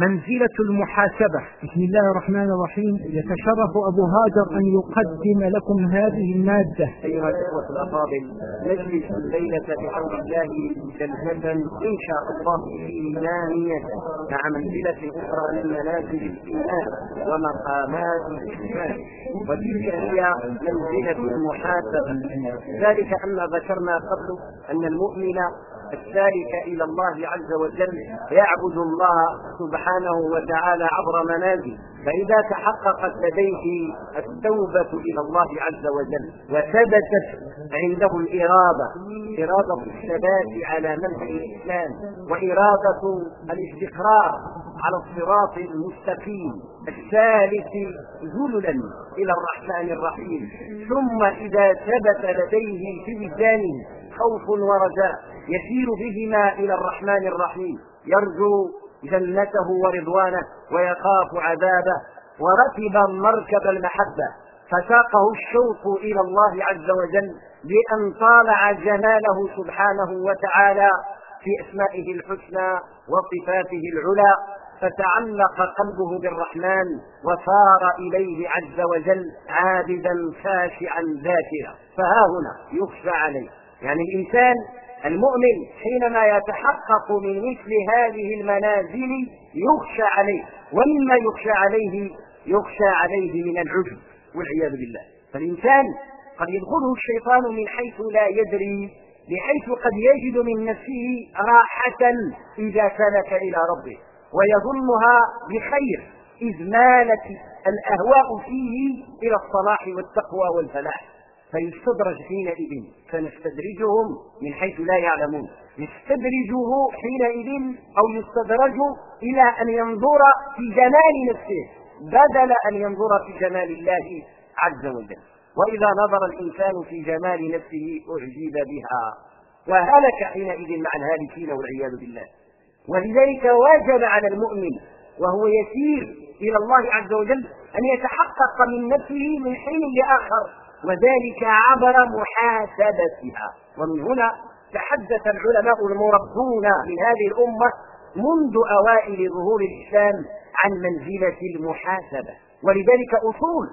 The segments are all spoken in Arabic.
منزلة المحاسبة. بسم الله الرحمن الرحيم. يتشرف أبو هاجر أن يقدم لكم هذه المادة. أيها الإخوة الأفاضل نجلس الليلة بحول الله جلسة إن شاء الله إيمانية مع منزلة أخرى من منازل الإيمان ومقامات الإيمان. وتلك هي منزلة المحاسبة. ذلك أن ذكرنا قبل أن المؤمن السالك إلى الله عز وجل يعبد الله سبحانه وتعالى عبر منازل. فإذا تحققت لديه التوبة إلى الله عز وجل وثبتت عنده الإرادة إرادة الثبات على منهج الإسلام وإرادة الاستقرار على الصراط المستقيم الثالث ذللا إلى الرحمن الرحيم. ثم إذا ثبت لديه في وجدانه خوف ورجاء يسير بهما إلى الرحمن الرحيم. يرجو جنته ورضوانه ويخاف عذابه. وركب مركب المحبة. فساقه الشوق إلى الله عز وجل بأن طالع جماله سبحانه وتعالى في أسمائه الحسنى وصفاته العلى. فتعلق قلبه بالرحمن وصار إليه عز وجل عابدا خاشعا ذاكرا. فها هنا يخشى عليه. يعني الإنسان المؤمن حينما يتحقق من مثل هذه المنازل يخشى عليه ومما يخشى عليه يخشى عليه من العجب والعياذ بالله. فالإنسان قد يدخله الشيطان من حيث لا يدري بحيث قد يجد من نفسه راحة إذا سلك إلى ربه ويظنها بخير إذ مالت الأهواء فيه إلى الصلاح والتقوى والفلاح. فيستدرج حينئذ فنستدرجهم من حيث لا يعلمون. يستدرجه حينئذ أو يستدرج إلى أن ينظر في جمال نفسه بدل أن ينظر في جمال الله عز وجل. وإذا نظر الإنسان في جمال نفسه أعجب بها. وهلك حينئذ مع الهالكين والعياذ بالله. ولذلك واجب على المؤمن وهو يسير إلى الله عز وجل أن يتحقق من نفسه من حين لاخر وذلك عبر محاسبتها. ومن هنا تحدث العلماء المربون من هذه الأمة منذ أوائل ظهور الإسلام عن منزلة المحاسبة. ولذلك أصول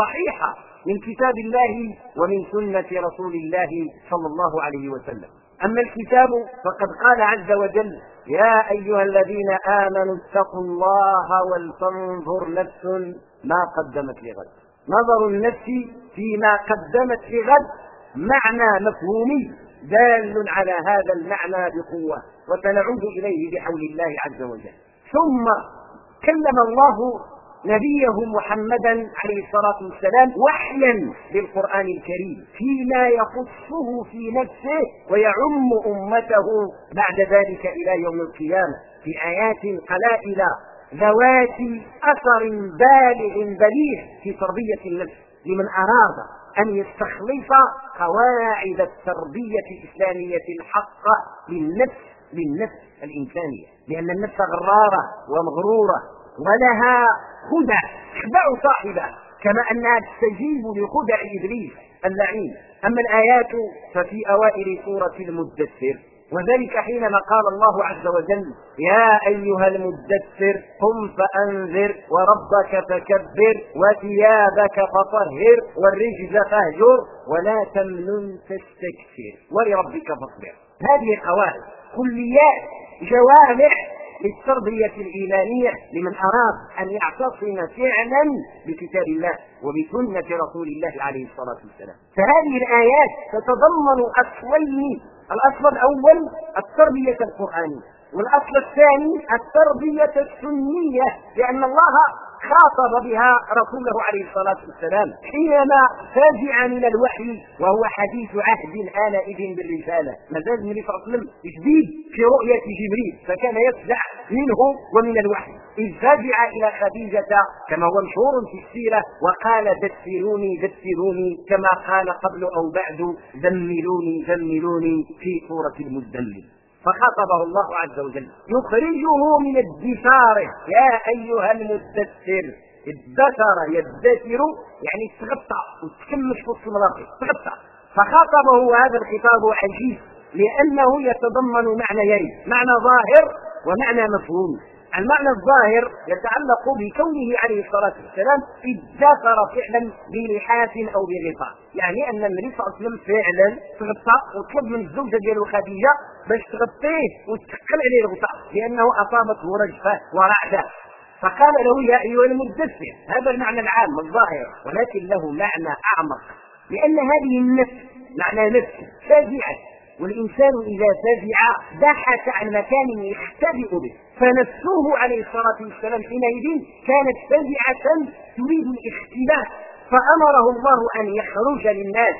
صحيحة من كتاب الله ومن سنة رسول الله صلى الله عليه وسلم. أما الكتاب فقد قال عز وجل يا أيها الذين آمنوا اتقوا الله ولتنظر نفس ما قدمت لغد. نظر النفس فيما قدمت لغد معنى مفهومي دال على هذا المعنى بقوة وسنعود إليه بحول الله عز وجل. ثم كلم الله نبيه محمدا عليه الصلاة والسلام وحيا بالقرآن الكريم فيما يخصه في نفسه ويعم أمته بعد ذلك إلى يوم القيامة في آيات قلائل ذوات أثر بالغ بليغ في تربية النفس. لمن أراد أن يستخلص قواعد التربية الإسلامية الحقة للنفس للنفس الإنسانية. لأن النفس غرارة ومغرورة ولها خدع تخدع صاحبها كما أنها تستجيب لخدع إبليس اللعين. أما الآيات ففي أوائل سورة المدثر. وذلك حينما قال الله عز وجل يا أيها المدثر قم فأنذر وربك فكبر وثيابك فطهر والرجز فاهجر ولا تمنن تستكثر ولربك فاصبر. هذه قواعد كليات جوامع للتربية الإيمانية لمن أراد أن يعتصم فعلا بكتاب الله وبسنة رسول الله عليه الصلاة والسلام. فهذه الآيات تتضمن أصلين الأصل الأول التربية القرآنية. والأصل الثاني التربية السنية لأن الله خاطب بها رسوله عليه الصلاة والسلام حينما فاجع من الوحي وهو حديث عهد آنئذ بالرسالة. ما زال النبي صلى الله عليه وسلم جديد في رؤية جبريل فكان يفزع منه ومن الوحي. إذ فزع إلى خديجة كما هو مشهور في السيرة وقال دثروني دثروني كما قال قبل أو بعد زملوني زملوني في سورة المزمل فخاطبه الله عز وجل. يخرجه من الدثار يا أيها المدثر. الدثر يدثر. يعني تغطى وتكمش في وسط تغطى. فخاطبه هذا الخطاب عجيب. لأنه يتضمن معنيين. معنى ظاهر ومعنى مفهوم. المعنى الظاهر يتعلق بكونه عليه الصلاة والسلام ادخر فعلا بلحاف أو بغطاء. يعني أن النبي صلى الله عليه وسلم فعلا تغطى وطلب من الزوجة ديالو خديجة باش تغطيه وتثقل عليه الغطاء لأنه أصابته رجفة ورعدة. فقال له يا أيها المدثر هذا المعنى العام الظاهر ولكن له معنى أعمق لأن هذه النفس معنى نفس فاجعة والإنسان إذا فزع بحث عن مكان يختبئ به فنفسه عليه الصلاة والسلام حينئذ كانت فزعة تريد الاختلاف فأمره الله أن يخرج للناس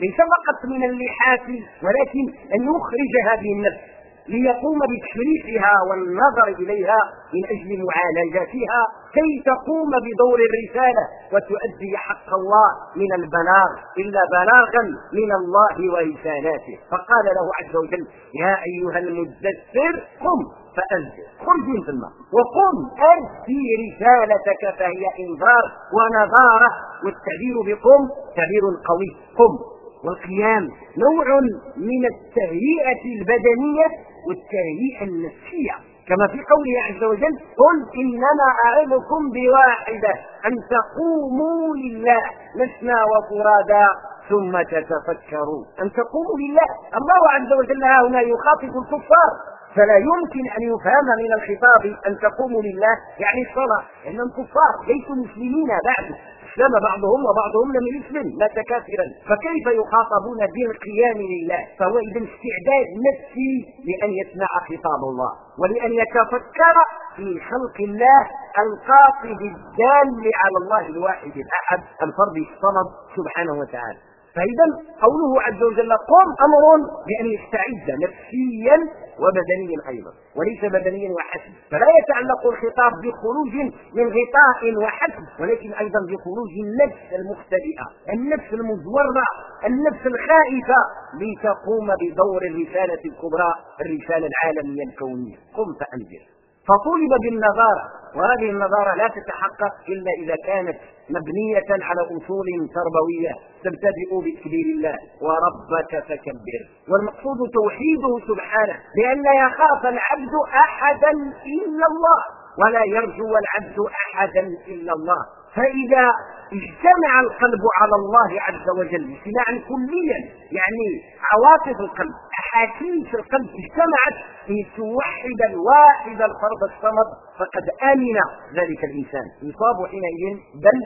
ليس فقط من اللحاف ولكن أن يخرج هذه النفس. ليقوم بتشريفها والنظر إليها من أجل معالجتها كي تقوم بدور الرسالة وتؤدي حق الله من البلاغ إلا بلاغا من الله ورسالاته. فقال له عز وجل يا أيها المدثر قم فأنزل خرج من ثم وقم أرسي رسالتك فهي إنذار ونظارة والتعبير بقم تعبير قوي. قم. والقيام نوع من التهيئة البدنية والتهيئة النفسية. كما في قوله عز وجل قل إنما أعظكم بواحدة أن تقوموا لله مثنى وفرادا ثم تتفكروا أن تقوموا لله. الله عز وجل هنا يخاطب الكفار. فلا يمكن أن يفهم من الخطاب أن تقوموا لله يعني الصلاة. لأنهم كفار ليسوا مسلمين بعد. أسلم بعضهم وبعضهم لم يسلم. مات كافرا فكيف يخاطبون بالقيام لله؟ فهو إذا استعداد نفسي لأن يسمع خطاب الله ولأن يتفكر في خلق الله القاصد الدال على الله الواحد الأحد الفرد الصمد سبحانه وتعالى. فاذا قوله عز وجل قم أمر بأن يستعد نفسيا وبدنيا أيضا وليس بدنيا وحسب فلا يتعلق الخطاب بخروج من غطاء وحسب ولكن أيضا بخروج النفس المختبئة النفس المزورة النفس الخائفة لتقوم بدور الرسالة الكبرى الرسالة العالمية الكونية. قم فأنذر. فطولب بالنظارة وهذه النظارة لا تتحقق إلا إذا كانت مبنية على أصول تربوية تبتدئ بتكبير الله وربك فكبر. والمقصود توحيده سبحانه لأن يخاف العبد أحدا إلا الله ولا يرجو العبد أحدا إلا الله. فإذا اجتمع القلب على الله عز وجل اجتماعا كليا يعني عواطف القلب أحاسيس القلب اجتمعت لتوحد الواحد الفرد الصمد فقد آمن ذلك الإنسان. يصاب حينئذ بل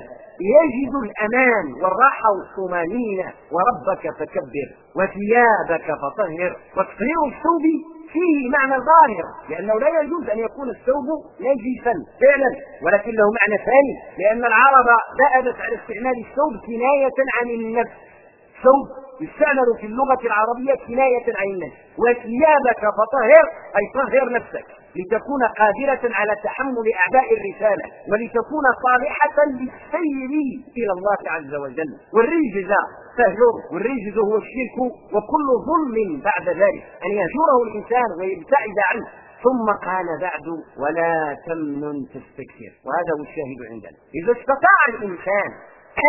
يجد الأمان والراحة والطمانينه وربك فكبر وثيابك فطهر وتطهير الثوب فيه معنى ظاهر لأنه لا يجوز أن يكون الثوب نجسا فعلا ولكن له معنى ثاني لأن العرب ذهبت على استعمال الثوب كناية عن النفس. ثوب يستعمل في اللغة العربية كناية عن النفس. وثيابك فطهر أي طهر نفسك. لتكون قادرة على تحمل أعباء الرسالة ولتكون صالحة للسير إلى الله عز وجل. والرجز فهجر والرجز هو الشرك وكل ظلم بعد ذلك. أن يهجره الإنسان ويبتعد عنه. ثم قال بعد ولا تمنن تستكثر. وهذا هو الشاهد عندنا. إذا استطاع الإنسان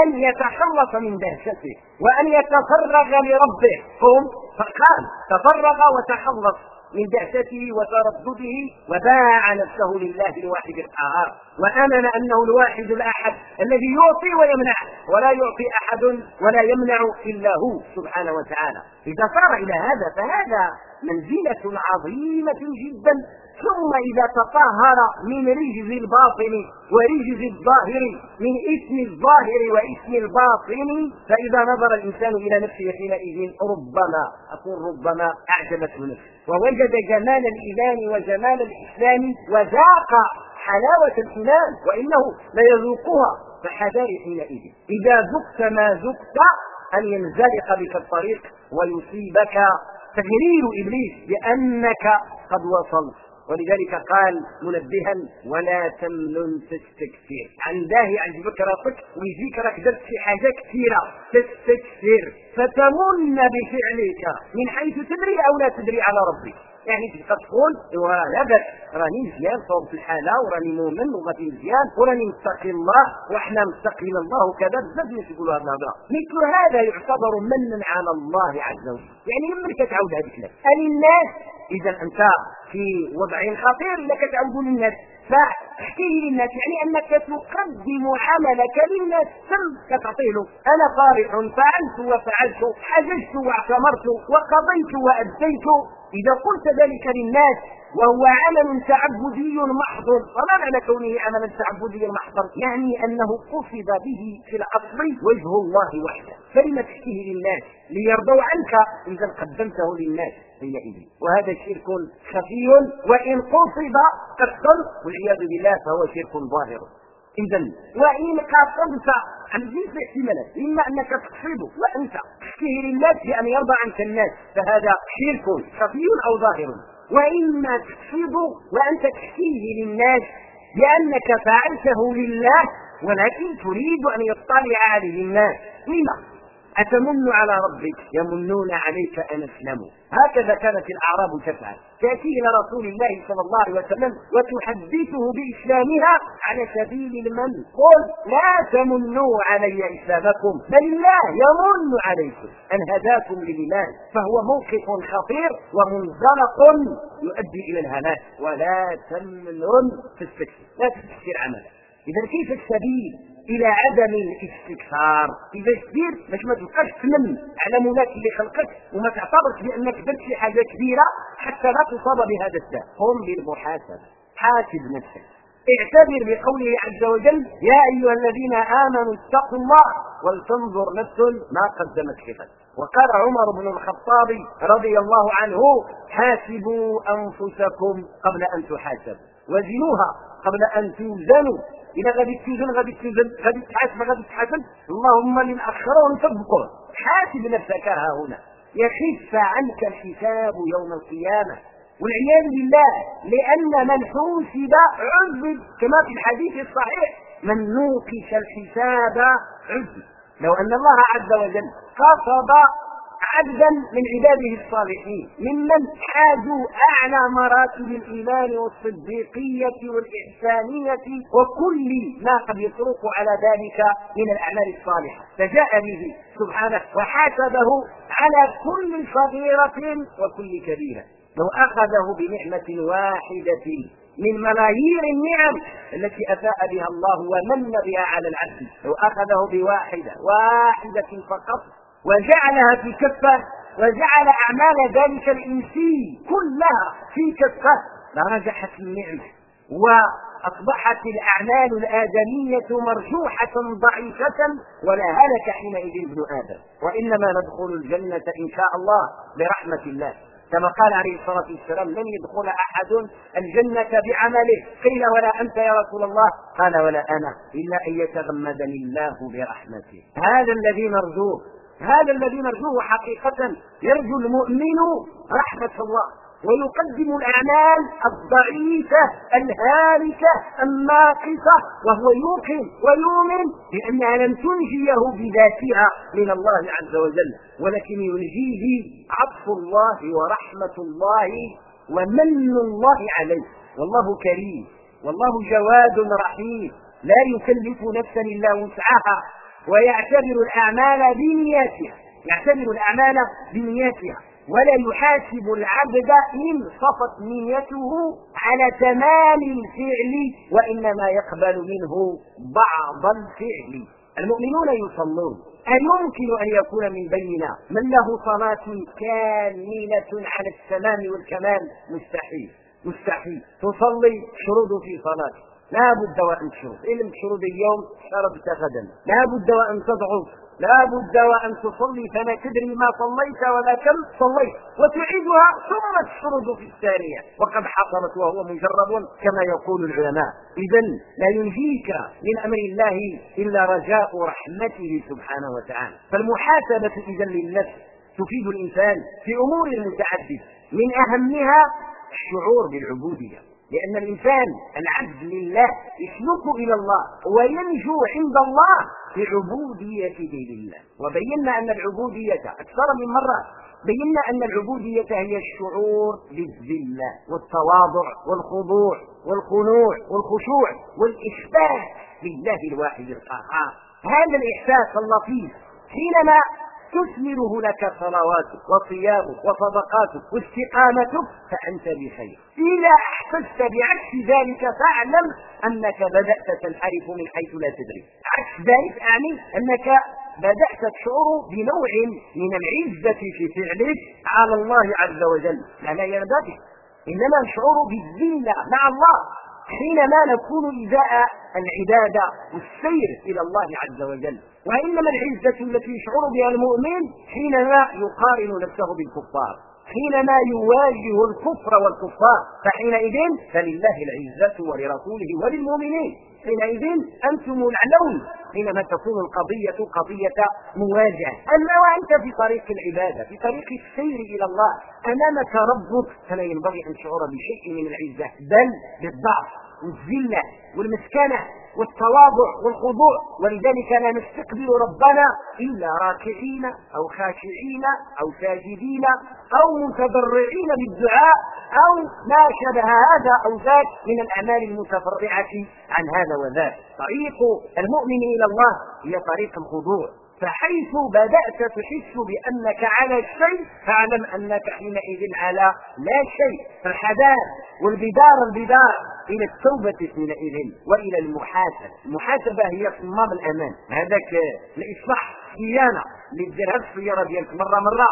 أن يتخلص من دهشته وأن يتفرغ لربه قم فقال تفرغ وتخلص. من دهشته وتردده وباع نفسه لله الواحد القهار وأمن أنه الواحد الأحد الذي يعطي ويمنع ولا يعطي أحد ولا يمنع إلا هو سبحانه وتعالى. إذا صار إلى هذا فهذا منزلة عظيمة جدا ثم إذا تطهر من رجز الباطن ورجز الظاهر من اسم الظاهر واسم الباطن فإذا نظر الإنسان إلى نفسه حينئذ ربما أقول ربما أعجبته نفسه. ووجد جمال الإيمان وجمال الإسلام وذاق حلاوة الإيمان وإنه ليذوقها. فحذار حينئذ. إذا ذقت ما ذقت أن ينزلق بك الطريق ويصيبك. تغرير إبليس بأنك قد وصلت. ولذلك قال منبها ولا تمنن تستكثر عن داهي يعجبك راسك ويجيك راك درت شي حاجة كثيرة. تستكثر فتمن بفعلك من حيث تدري أو لا تدري على ربك. يعني تبقى تقول لا باس راني مزيان صوب في الحالة وراني مؤمن وغادي مزيان وراني متقي الله وإحنا متقين الله وكذا بزاف الناس يقولوا هذا الهضره مثل هذا يعتبر منا على الله عز وجل. يعني يمكن تعاود هذيك الناس؟ الناس إذا أنت في وضع خطير لك تعود للناس. فاحكيه للناس يعني أنك تقدم عملك للناس. ثم كتعطيه أنا فرح فعلت وفعلت حججت واعتمرت وقضيت وأديت. إذا قلت ذلك للناس وهو عمل تعبدي محض وما معنى كونه عملا تعبديا محضا يعني أنه قصد به في الأصل وجه الله وحده. فلم تحكيه للناس؟ ليرضوا عنك. إذا قدمته للناس حينئذ. وهذا شرك خفي وإن قصد قصدا والعياذ بالله فهو شرك ظاهر. اذا وإن قصدت عن جنس احتمالات إما أنك تقصد وأنت تحكيه للناس بأن يرضى عنك الناس فهذا شرك خفي أو ظاهر. وإما تقصد وأنت تحكيه للناس لأنك فعلته لله ولكن تريد أن يطلع عليه الناس. لما؟ أتمن على ربك يمنون عليك أن أسلموا. هكذا كانت الأعراب تفعل. تأتي إلى رسول الله صلى الله عليه وسلم وتحدثه بإسلامها على سبيل المن. قل لا تمنوا علي إسلامكم بل الله يمن عليكم. أن هداكم للإيمان فهو موقف خطير ومنزلق يؤدي إلى الهلاك. ولا تمنن تستكثر لا تستكثر عملك. إذا كيف السبيل؟ إلى عدم الاستكثار إذا كبير باش ما تبقاش تمن على مولاك اللي خلقك وما تعتبرش بأنك درت شي حاجة كبيرة حتى لا تصاب بهذا الداء. قم بالمحاسبة. حاسب نفسك. اعتبر بقوله عز وجل يا أيها الذين آمنوا اتقوا الله ولتنظر نفس ما قدمت لغد. وقال عمر بن الخطاب رضي الله عنه حاسبوا أنفسكم قبل أن تحاسبوا وزنوها قبل أن توزنوا. إذا غادي تسجن غادي تسجن غادي تحاسب غادي تحاسب اللهم للاخره وانت حاسب نفسك ها هنا. يخف عنك الحساب يوم القيامة. والعياذ بالله لأن من حوسب عذب كما في الحديث الصحيح من نوقش الحساب عذب. لو أن الله عز وجل قصد عبدا من عباده الصالحين ممن حازوا أعلى مراتب الإيمان والصديقية والإحسانية وكل ما قد يطرق على ذلك من الأعمال الصالحة. فجاء به سبحانه وحاسبه على كل صغيرة وكل كبيرة. لو أخذه بنعمة واحدة من ملايير النعم التي أفاء بها الله ومن بها على العبد لو أخذه بواحدة واحدة فقط وجعلها في كفة وجعل أعمال ذلك الانسي كلها في كفة. لرجحت النعمة وأصبحت الأعمال الآدمية مرجوحة ضعيفة ولا هلك حينئذ ابن آدم. وإنما ندخل الجنة إن شاء الله برحمة الله. كما قال عليه الصلاة والسلام لن يدخل أحد الجنة بعمله. قيل ولا أنت يا رسول الله؟ قال ولا أنا إلا أن يتغمدني الله برحمته. هذا الذي نرجوه. هذا الذي نرجوه حقيقة يرجو المؤمن رحمة الله ويقدم الأعمال الضعيفة الهالكة الناقصة وهو يوقن ويؤمن بأنها لن تنجيه بذاتها من الله عز وجل ولكن ينجيه عطف الله ورحمة الله ومن الله عليه. والله كريم والله جواد رحيم لا يكلف نفسا إلا وسعها. ويعتبر الأعمال بنياتها يعتبر الأعمال بنياتها ولا يحاسب العبد إن صفت نيته على تمام الفعل وإنما يقبل منه بعض الفعل. المؤمنون يصلون أيمكن أن يكون من بيننا من له صلاة كاملة على التمام والكمال؟ مستحيل مستحيل. تصلي شروط في صلاتك لا بد وان تشرب. ان لم تشرب اليوم؟ شربت غدا. لا بد وان تضعف. لا بد وان تصلي. فلا تدري ما صليت ولا كم صليت. وتعيدها ثم تشرد في الثانية وقد حصلت وهو مجرب كما يقول العلماء. اذا لا ينجيك من أمر الله إلا رجاء رحمته سبحانه وتعالى. فالمحاسبة اذا للنفس تفيد الإنسان في أمور متعدده من أهمها الشعور بالعبودية. لأن الإنسان العبد لله يسلك إلى الله وينجو عند الله بعبوديته لله وبينا أن العبودية أكثر من مرة. بينا أن العبودية هي الشعور بالذلة والتواضع والخضوع والخنوع والخشوع والإثبات لله الواحد القهار هذا الإحساس اللطيف حينما تثمره لك صلواتك وصيامك وصدقاتك واستقامتك فأنت بخير. إذا أحسست بعكس ذلك فاعلم أنك بدأت تنحرف من حيث لا تدري. عكس ذلك أعني أنك بدأت تشعر بنوع من العزة في فعلك على الله عز وجل. لا ينبغي إنما نشعر بالذلة مع الله. حينما نكون إزاء العبادة والسير إلى الله عز وجل. وإنما العزة التي يشعر بها المؤمن حينما يقارن نفسه بالكفار. حينما يواجه الكفر والكفار فحينئذ فلله العزة ولرسوله وللمؤمنين. حينئذ أنتم الأعلون حينما تكون القضية قضية مواجهة. أما وأنت في طريق العبادة في طريق السير إلى الله أمامك ربك فلا ينبغي أن تشعر بشيء من العزة. بل بالضعف والذلة والمسكنة. والتواضع والخضوع ولذلك لا نستقبل ربنا إلا راكعين أو خاشعين أو ساجدين أو متضرعين بالدعاء أو ما شبه هذا أو ذاك من الأعمال المتفرعة عن هذا وذاك. طريق المؤمن إلى الله هي طريق الخضوع. فحيث بدأت تحس بأنك على شيء فاعلم أنك حينئذ على لا شيء. فالحذار والبدار البدار إلى التوبة حينئذ وإلى المحاسبة. المحاسبة هي صمام الأمان. هذاك الإصلاح صيانة اللي ديرها السيارة ديالك مرة مرة.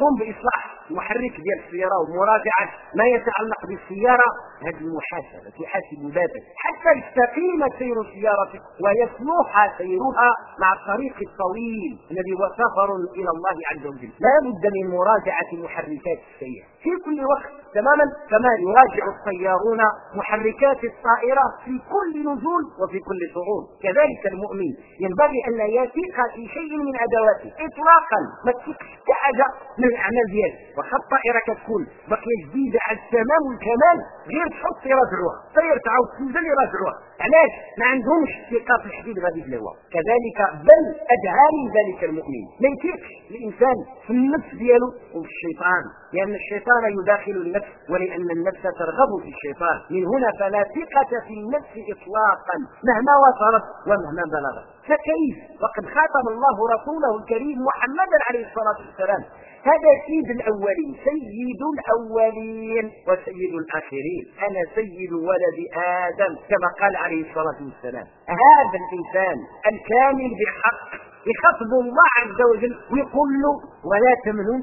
قم بإصلاح محرك ديال السيارة ومراجعة ما يتعلق بالسيارة. هذه المحاسبه تحاسب ذاتك حتى يستقيم سير سيارتك ويصلح سيرها مع الطريق الطويل الذي هو سفر إلى الله عز وجل. لا بد من مراجعة محركات السيارة. في كل وقت تماما كما يراجع الطيارون محركات الطائرة في كل نزول وفي كل صعود كذلك المؤمن ينبغي أن لا يثق في شيء من أدواته إطلاقا. ما تثقش حاجة من الأعمال ديالك. واخا الطائرة كتكون. باقية جديدة على التمام والكمال غير تحط يراجعوها طير تعاود تنزل يراجعوها علاش؟ ما عندهمش ثقة في الحديد غادي يدلوها كذلك بل أدعى من ذلك المؤمن. ما يثقش الإنسان في النفس ديالو وفي الشيطان. لأن الشيطان يداخل النفس ولأن النفس ترغب في الشيطان. من هنا فلا ثقة في النفس إطلاقا. مهما وصلت ومهما بلغت. فكيف؟ وقد خاطب الله رسوله الكريم محمدا عليه الصلاة والسلام. هذا سيد الأولين سيد الأولين وسيد الآخرين. أنا سيد ولد آدم كما قال عليه الصلاة والسلام. هذا الإنسان الكامل بالحق يخاطب الله عز وجل ويقول له ولا تمنن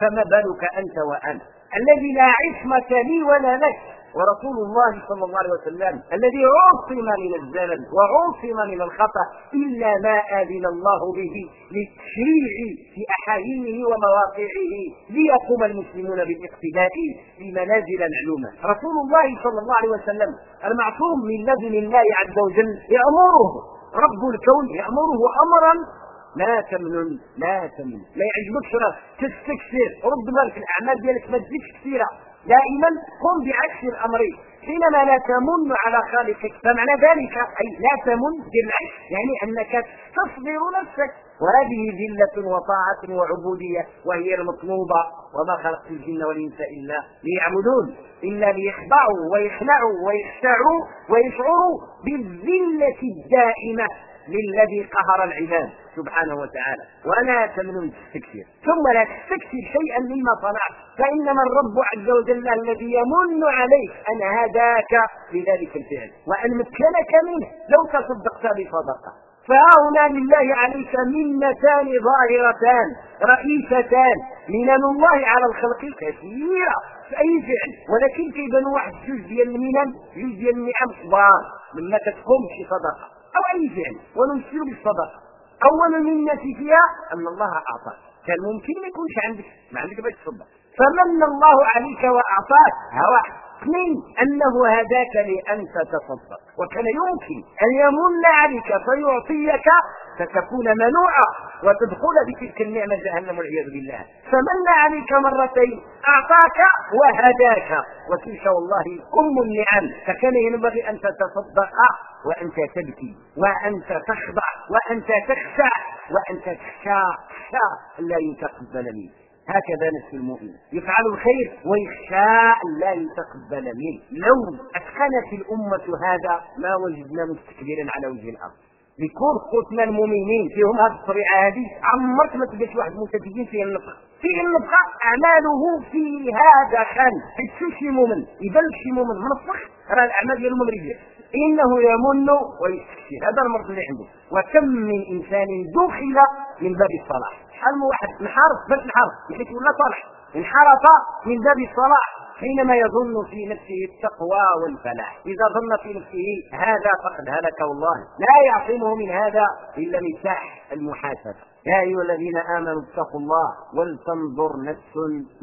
فما بالك أنت وأنا؟ الذي لا عصمة لي ولا لك. ورسول الله صلى الله عليه وسلم الذي عصم من الزلل وعصم من الخطأ إلا ما آذن الله به للتشريع في أحايينه ومواقعه ليقوم المسلمون بالاقتداء في منازل العلومه رسول الله صلى الله عليه وسلم المعصوم من لدن الله عز وجل يأمره رب الكون يأمره امرا لا تمنن لا تمنن. لا يعجبكش تستكثر. رد بالك الأعمال ديالك ما تزيدش كثيرة. دائما قم بعكس الامر حينما لا تمن على خالقك فمعنى ذلك أي لا تمن بالعكس يعني أنك تصبر نفسك. وهذه ذلة وطاعة وعبودية وهي المطلوبة. وما خلقت الجن والإنس إلا ليعبدون إلا ليخضعوا ويخلعوا ويخشعوا ويشعروا بالذلة الدائمة. للذي قهر العباد سبحانه وتعالى. ولا تمنن تستكثر. ثم لا تستكثر شيئا مما صنعت. فإنما الرب عز وجل الذي يمن عليك أن هداك لذلك الفعل. وأن مكنك منه. لو تصدقت بصدقة. فهنا لله عليك منتان ظاهرتان. رئيستان. منن الله على الخلق كثيرة. في أي فعل. ولكن كيبان واحد جوج ديال المنن جوج ديال النعم كبار مما تقوم بشي صدقه أو أي فعل. ونمثل بالصدقه اول منة فيها أن الله أعطاك. كان ممكن ما يكونش عندك ما عندك باش تصدق. فمن الله عليك وأعطاك هواك اثنين أنه هداك لأن تتصدق. وكان يمكن أن يمن عليك فيعطيك فتكون منوعا وتدخل بتلك النعمة جهنم والعياذ بالله. فمن عليك مرتين أعطاك وهداك. وتلك والله أم النعم. فكان ينبغي أن تتصدق وأنت تبكي وأنت تخضع وأنت تخشع وأنت تخشى لا يتقبل منك هكذا نفس المؤمن. يفعل الخير ويخشى لا يتقبل منه لو أتقنت الأمة هذا ما وجدنا مستكبرا على وجه الأرض. بكون خوتنا المؤمنين فيهم هذه الطبيعة هذه عمرك ما تلقاش واحد متدين فيه النطق فيه النطق أعماله فيها دخل حيت شي مؤمن يبان شي مؤمن منفخ راه الأعمال ديالو ممريه إنه يمن ويستكثر هذا المرض اللي عنده وكم من إنسان دخل من باب الصلاح. شحال من واحد انحرف بس انحرف. بحيث ولا صالح. انحرف من باب الصلاح. حينما يظن في نفسه التقوى والفلاح. إذا ظن في نفسه هذا فقد هلك والله. لا يعصمه من هذا إلا مفتاح المحاسبة. يا أيها الذين آمنوا اتقوا الله ولتنظر نفس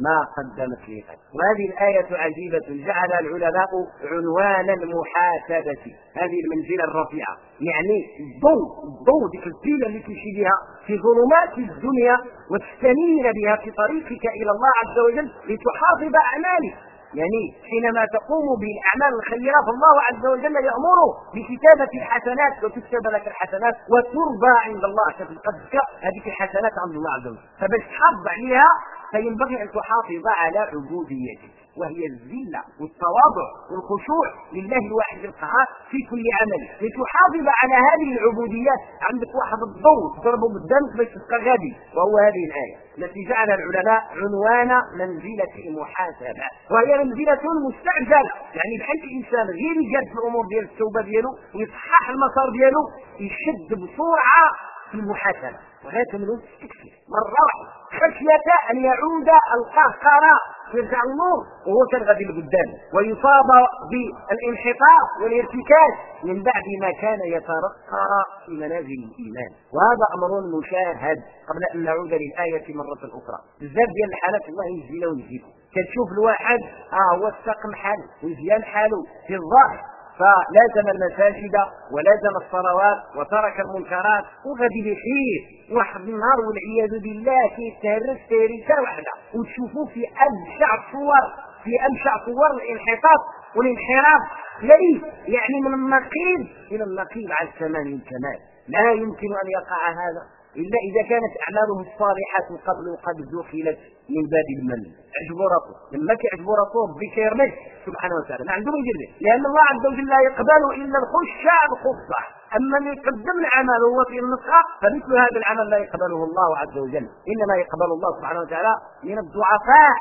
ما قدمت لغد. وهذه الآية عجيبة جعل العلماء عنوان المحاسبة. هذه المنزلة الرفيعة. يعني الضوء الضوء ذيك الزينة اللي تمشي بها في ظلمات الدنيا وتستنير بها في طريقك إلى الله عز وجل لتحافظ أعمالك. يعني حينما تقوم بالأعمال الخيرة فالله عز وجل يأمر بكتابة الحسنات وتكتب لك الحسنات وترضى عند الله فتلقى هذه الحسنات عند الله عز وجل. فباش تحافظ عليها فينبغي أن تحافظ على عبوديتك وهي الذلة والتواضع والخشوع لله الواحد القهار في كل عمل. لتحافظ على هذه العبوديات عندك واحد الضوء تضربه بالدم باش تبقى غادي وهو هذه الآية. التي جعل العلماء عنوان منزلة المحاسبه وهي منزلة مستعجلة. يعني بحال الإنسان غير يجد في الأمور ديال التوبة ديالو ويصحح المسار ديالو يشد بسرعة في المحاسبة. وغايه من تكفي مرة واحدة. خشية أن يعود القهقرة يرجع النور وهو كان غادي لقدام. ويصاب بالانحطاط والارتكاز من بعد ما كان يترقى في منازل الإيمان. وهذا أمر مشاهد قبل أن نعود للآية مرة أخرى. بزاف ديال الحالات الله يجزينا ويجزيكم كتشوف الواحد آه هو استقم حاله ومزيان حاله في الظاهر. فلازم المساجد ولازم الصلوات وترك المنكرات وغادي بخير واحد النهار والعياذ بالله كيتهرس تهريسه واحدة. وتشوفوه في أبشع الصور في أبشع صور الانحطاط والانحراف. ليس يعني من النقيض إلى النقيض على الثمان الكمال. لا يمكن أن يقع هذا. إلا إذا كانت اعماله الصالحه قبل قد دخلت من باب المن. عجبوا راسه لما كيعجبوا راسه ربي كيرمش سبحانه وتعالى. ما عندهم يدير لأن الله عز وجل لا يقبل إلا الخشع الخصه أما اللي يقدم العمل وهو في النسخه فمثل هذا العمل لا يقبله الله عز وجل. إنما يقبل الله سبحانه وتعالى من الضعفاء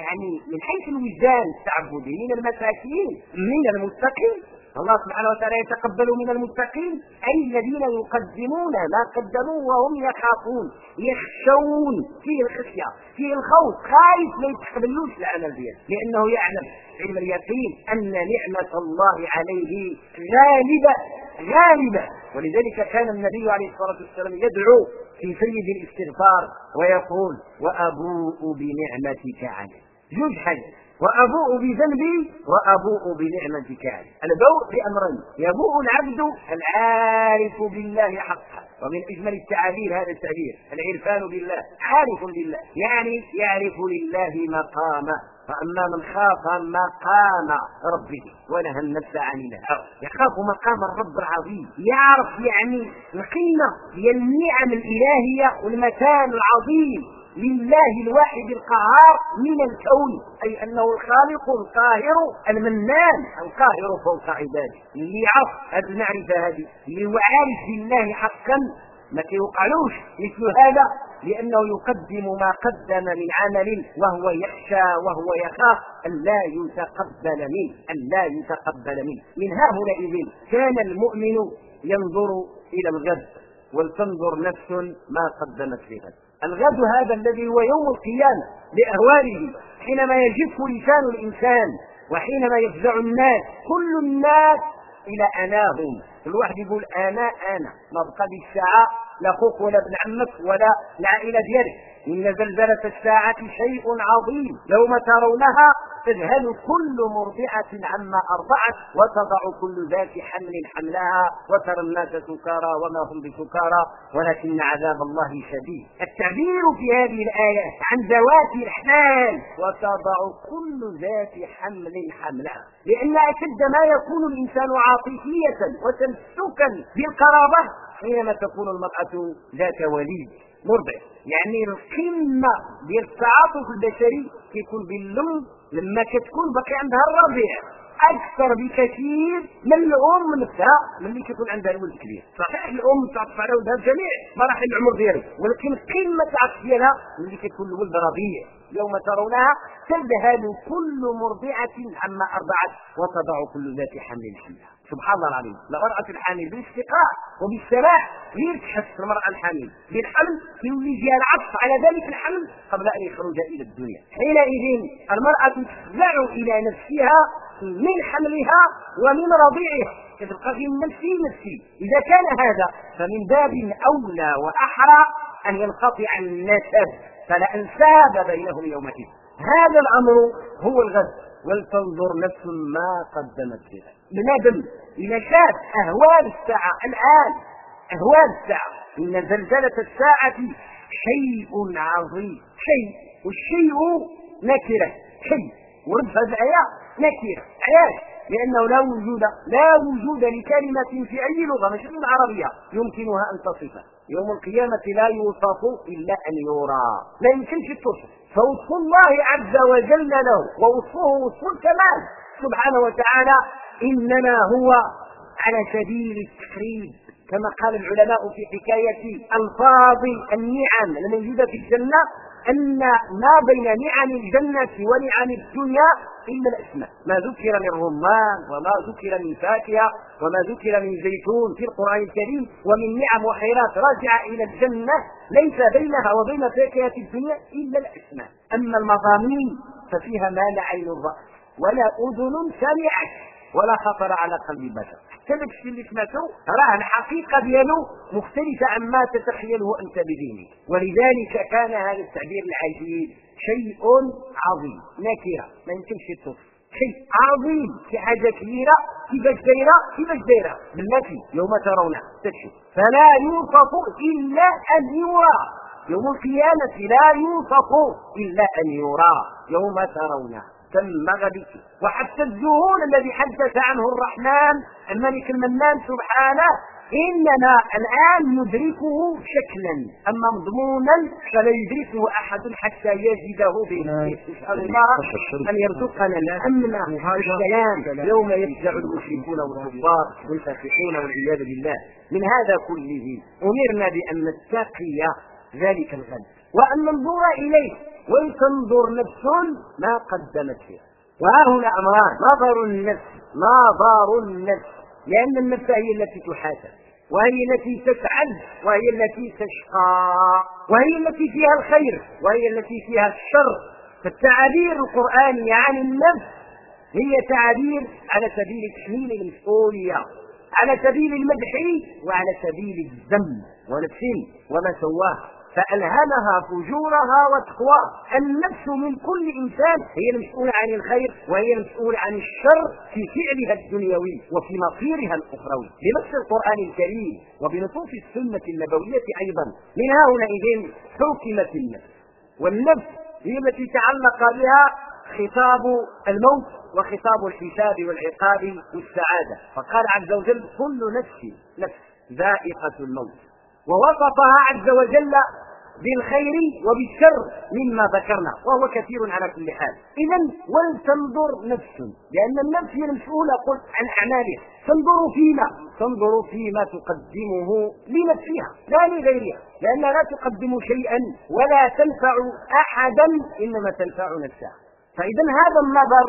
يعني من حيث الوجدان التعبدي من المساكين من المتقين. الله سبحانه وتعالى يتقبل من المتقين اي الذين يقدمون ما قدموا وهم يخافون يخشون فيه الخشية فيه الخوف خايف ما يتقبلوش العمل ديالو. لأنه يعلم علم اليقين أن نعمة الله عليه غالبة غالبة. ولذلك كان النبي عليه الصلاة والسلام يدعو في سيد الاستغفار ويقول وأبوء بنعمتك علي. جوج وأبوء بذنبي وأبوء بنعمتك. علي البوء بأمرين يبوء العبد العارف بالله حقا. ومن أجمل التعابير هذا التعبير العرفان بالله عارف بالله. يعني يعرف لله مقامه فأما من خاف مقام ربه ونهى النفس عن الهوى. يخاف مقام الرب العظيم. يعرف يعني القيمة هي النعم الالهيه والمكان العظيم. لله الواحد القهار من الكون. أي أنه الخالق القاهر المنان. القاهر فوق عباده. اللي يعرف هذه المعرفة هذه. اللي هو عارف بالله حقا. ما كيوقعلوش مثل هذا. لأنه يقدم ما قدم من عمل وهو يخشى وهو يخاف. أن لا يتقبل منه. أن لا يتقبل منه. من إذن كان المؤمن ينظر إلى الغد. ولتنظر نفس ما قدمت لغد. الغد هذا الذي هو يوم القيامة بأهواله حينما يجف لسان الإنسان وحينما يفزع الناس كل الناس إلى أناهم. الواحد يقول أنا أنا. ما بقى دي الساعة لا أخوك ولا ابن عمك ولا العائلة ديالك. إن زلزله الساعة شيء عظيم. يوم ترونها تذهل كل مرضعة عما أرضعت وتضع كل ذات حمل حملها وترى الناس سكارى وما هم بسكارى ولكن عذاب الله شديد. التعبير في هذه الآية عن ذوات الحمال وتضع كل ذات حمل حملها. لأن أشد ما يكون الإنسان عاطفية وتمسكا بالقرابة حينما تكون المرأة ذات وليد مرضع. يعني القمة ديال التعاطف البشري كيكون باللم لما كتكون باقي عندها الرضيع أكثر بكثير من الأم نفسها ملي كيكون عندها الولد كبير صحيح الأم تعطف على ولدها جميع مراحل العمر ديالو. ولكن قمة العطف ديالها ملي كيكون الولد رضيع يوم ترونها تذهل كل مرضعة عما أرضعت وتضع كل ذات حمل حملها. سبحان الله العظيم. المرأة الحامل بالاستقراء وبالسماع هي تحس المرأة الحامل. بالحمل يولي فيها العطف على ذلك الحمل قبل أن يخرج إلى الدنيا. حينئذ المرأة تفزع إلى نفسها من حملها ومن رضيعها. تبقى في نفسي نفسي. إذا كان هذا فمن باب أولى وأحرى أن ينقطع النسب. فلا أنساب بينهم يومئذ. هذا الأمر هو الغد. ولتنظر نفس ما قدمت لغد. بنادم إذا شاف أهوال الساعة الآن أهوال الساعة. إن زلزلة الساعة شيء عظيم شيء والشيء نكرة شيء. ورد هذه الآية نكرة علاش؟ لأنه لا وجود لا وجود لكلمة في أي لغة مش العربية يمكنها أن تصفه يوم القيامة لا يوصف إلا أن يرى. لا يمكنش توصف فوصف الله عز وجل له ووصفه وصف الكمال. سبحانه وتعالى إنما هو على سبيل التقريب كما قال العلماء في حكاية ألفاظ النعم. الموجودة في الجنة أن ما بين نعم الجنة ونعم الدنيا إلا الأسماء. ما ذكر من رمان وما ذكر من فاكهة وما ذكر من زيتون في القرآن الكريم ومن نعم وخيرات راجعة إلى الجنة ليس بينها وبين فاكهة الدنيا إلا الأسماء. أما المضامين ففيها ما لا عين الرأس ولا أذن سمعت. ولا خطر على قلب بشر حتى الشيء اللي سمعته راه الحقيقة ديالو مختلفة عما تتخيله أنت بذهنك ولذلك كان هذا التعبير العجيب شيء عظيم. نكرة ما يمكنش يتوصف شيء عظيم. في حاجة كبيرة. كيفاش دايرة؟ كيفاش دايرة؟ بالنفي يوم ترونه تكشف. فلا يوصف إلا أن يرى. يوم القيامة لا يوصف إلا أن يرى. يوم ترونه غبك وحتى الذهول الذي حدث عنه الرحمن الملك المنان سبحانه إننا الآن ندركه شكلا. أما مضمونا فلا يدركه أحد حتى يجده نسال الله أن يرزقنا الأمن والسلام يوم يفزع المشركون والكفار والفاسقون والعياذ بالله. من هذا كله أمرنا بأن نتقي ذلك الغد. وأن ننظر إليه ولتنظر نفس ما قدمت فيها. وها هنا أمران نظر النفس نظر النفس. لأن النفس هي التي تحاسب وهي التي تسعد وهي التي تشقى وهي التي فيها الخير وهي التي فيها الشر. فالتعابير القرآنية عن النفس هي تعابير على سبيل تحميل المسؤولية على سبيل المدح وعلى سبيل الذم ونفس وما سواها فألهمها فجورها وتقواها النفس من كل إنسان هي المسؤولة عن الخير وهي المسؤولة عن الشر في فعلها الدنيوي وفي مصيرها الأخروي. بنص القرآن الكريم وبنصوص السنة النبوية أيضا. من هنا حكمت النفس. والنفس هي التي تعلق بها خطاب الموت وخطاب الحساب والعقاب والسعادة. فقال عز وجل كل نفس نفس ذائقة الموت. ووصفها عز وجل بالخير وبالشر مما ذكرنا وهو كثير على كل حال. اذا ولتنظر نفس لأن النفس هي المسؤولة قل عن اعمالها تنظر فيما تنظر فيما تقدمه لنفسها لا لغيرها لانها لا تقدم شيئا ولا تنفع احدا إنما تنفع نفسها. فاذا هذا النظر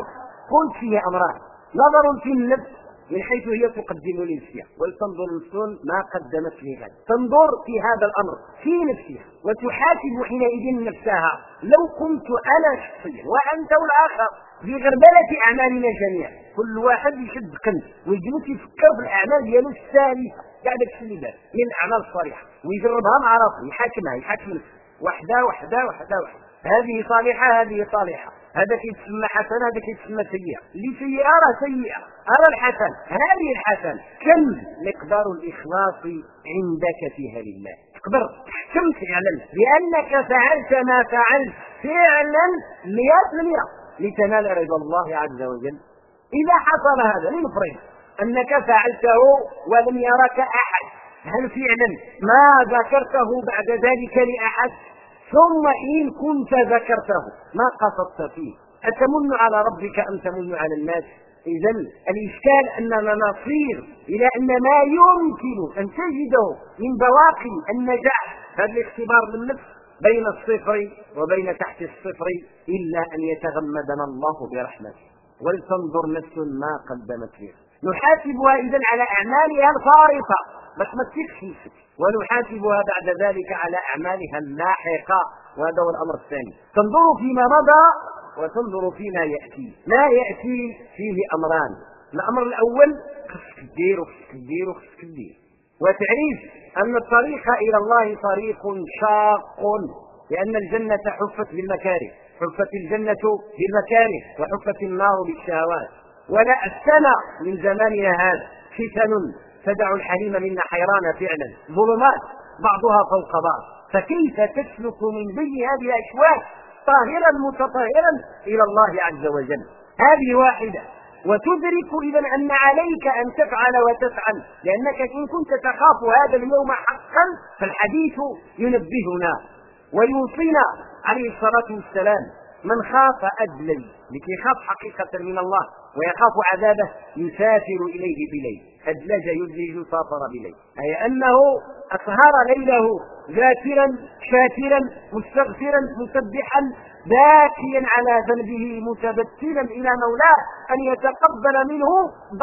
قلت فيه أمران. نظر في النفس من حيث هي تقدم لنفسها. ولتنظر نفس ما قدمت لغد تنظر في هذا الأمر في نفسها وتحاسب حينئذ نفسها. لو كنت أنا شخصيا وأنت والآخر بغربله أعمالنا جميعا كل واحد يشد قلب ويجلس يفكر في الأعمال ديالو السالفه كاع داكشي اللي دار من الاعمال الصالحه ويجربها مع راسه يحاكمها يحاكم وحدة وحدة وحدة وحدة. هذه صالحة هذه صالحة. هذا كيتسمى حسن هذا كيتسمى سيئه اللي سيئة راه سيئة. أرى الحسن هذه الحسن. كم مقدار الإخلاص عندك فيها لله؟ تقدر تحكم فعلا. لأنك فعلت ما فعلت فعلا 100% لتنال رضا الله عز وجل. إذا حصل هذا لنفرض أنك فعلته ولم يرك أحد. هل فعلا ما ذكرته بعد ذلك لأحد؟ ثم إن كنت ذكرته ما قصدت فيه. أتمن على ربك أم تمن على الناس؟ إذا الإشكال أننا نصير إلى أن ما يمكن أن تجده من بواقي النجاح هذا الاختبار للنفس بين الصفر وبين تحت الصفر إلا أن يتغمدنا الله برحمته. ولتنظر نفس ما قدمت به نحاسبها إذا على أعمالها الفارطة ما تمسكش ونحاسبها بعد ذلك على أعمالها اللاحقة. وهذا هو الأمر الثاني. تنظر فيما مضى وتنظر فيما يأتي. ما يأتي فيه أمران. الأمر الأول خصك دير وخصك دير وخصك دير وتعريف أن الطريق إلى الله طريق شاق. لأن الجنة حفت بالمكاره. حفت الجنة بالمكاره. وحفت النار بالشهوات. ولا السنة من زماننا هذا. فتن. تدع الحليم منا حيران فعلا. ظلمات بعضها فوق بعض. فكيف تسلك من بين هذه الأشواك؟ طاهرا متطهرا إلى الله عز وجل. هذه واحدة. وتدرك اذا أن عليك أن تفعل وتفعل. لأنك إن كنت تخاف هذا اليوم حقا فالحديث ينبهنا ويوصينا عليه الصلاة والسلام. من خاف ادلي لكي يخاف حقيقة من الله ويخاف عذابه يسافر إليه بليل. أدلج يدلج سافر بليل. أي أنه اسهر ليله ذاكرا شاكرا مستغفرا مسبحا باكيا على ذنبه متبتلا إلى مولاه أن يتقبل منه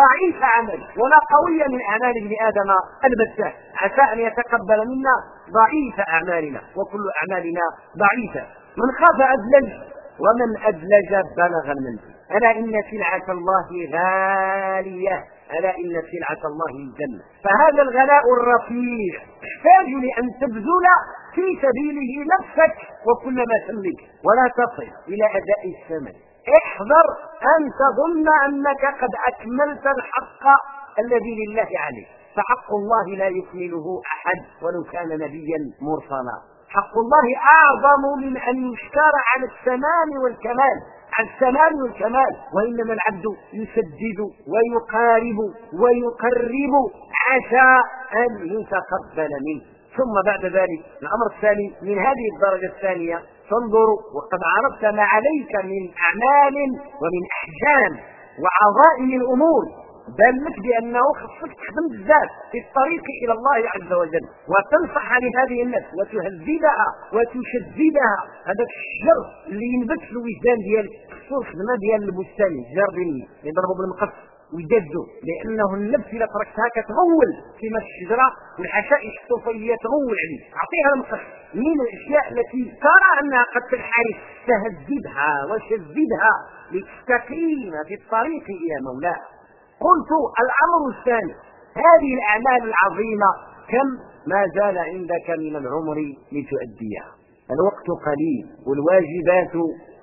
ضعيف عمل ولا قوي من أعمال ابن آدم البتة. عسى أن يتقبل منا ضعيف أعمالنا وكل أعمالنا ضعيفة. من خاف ادلج ومن أدلج بلغ المنزل. ألا إن سلعة الله غالية. ألا إن سلعة الله الجنة. فهذا الغلاء الرفيع تحتاج لأن تبذل في سبيله نفسك وكل ما تملك. ولا تصل إلى أداء الثمن. احذر أن تظن أنك قد أكملت الحق الذي لله عليك. فحق الله لا يكمله أحد ولو كان نبيا مرسلا. حق الله أعظم من أن يشترى على التمام والكمال عن التمام والكمال. وإنما العبد يسدد ويقارب ويقرب عسى أن يتقبل منه. ثم بعد ذلك الأمر الثاني من هذه الدرجة الثانية تنظر وقد عرفت ما عليك من أعمال ومن أحجام وعظائم الأمور دلت بانه خصك تخدم بزاف في الطريق إلى الله عز وجل وتنصح لهذه النفس وتهذبها وتشددها هذاك الشجر اللي ينبت في الوجدان ديالك خصو الخدمة ديال البستان الجاردينيه يضربوا بالمقص ويجدوا لأنه النفس اذا تركتها كتغول كما الشجرة والحشائش الصوفيه تغول عليه. أعطيها المقص. من الأشياء التي ترى أنها قد تنحرف تهذبها وشددها لتستقيم في الطريق إلى مولاه قلت الأمر الثاني هذه الأعمال العظيمة كم؟ ما زال عندك من العمر لتؤديها. الوقت قليل والواجبات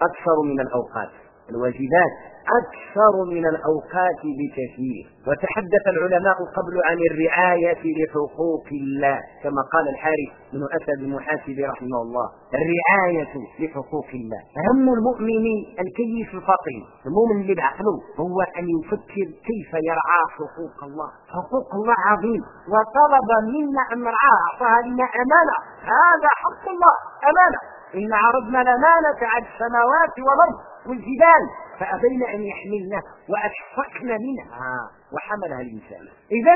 أكثر من الأوقات. الواجبات أكثر من الأوقات بكثير. وتحدث العلماء قبل عن الرعاية لحقوق الله كما قال الحارث بن أسد المحاسب رحمه الله. الرعاية لحقوق الله. هم المؤمن الكيس الفقير. المؤمن اللي بعقله هو أن يفكر كيف يرعى حقوق الله. حقوق الله عظيم. وطلب منا أن نرعاها أعطاها لنا أمانة. هذا حق الله أمانة. إن عرضنا الأمانة على السماوات والأرض والجبال فأبين أن يحملنها وأشفقن منها. وحملها الإنسان. إذا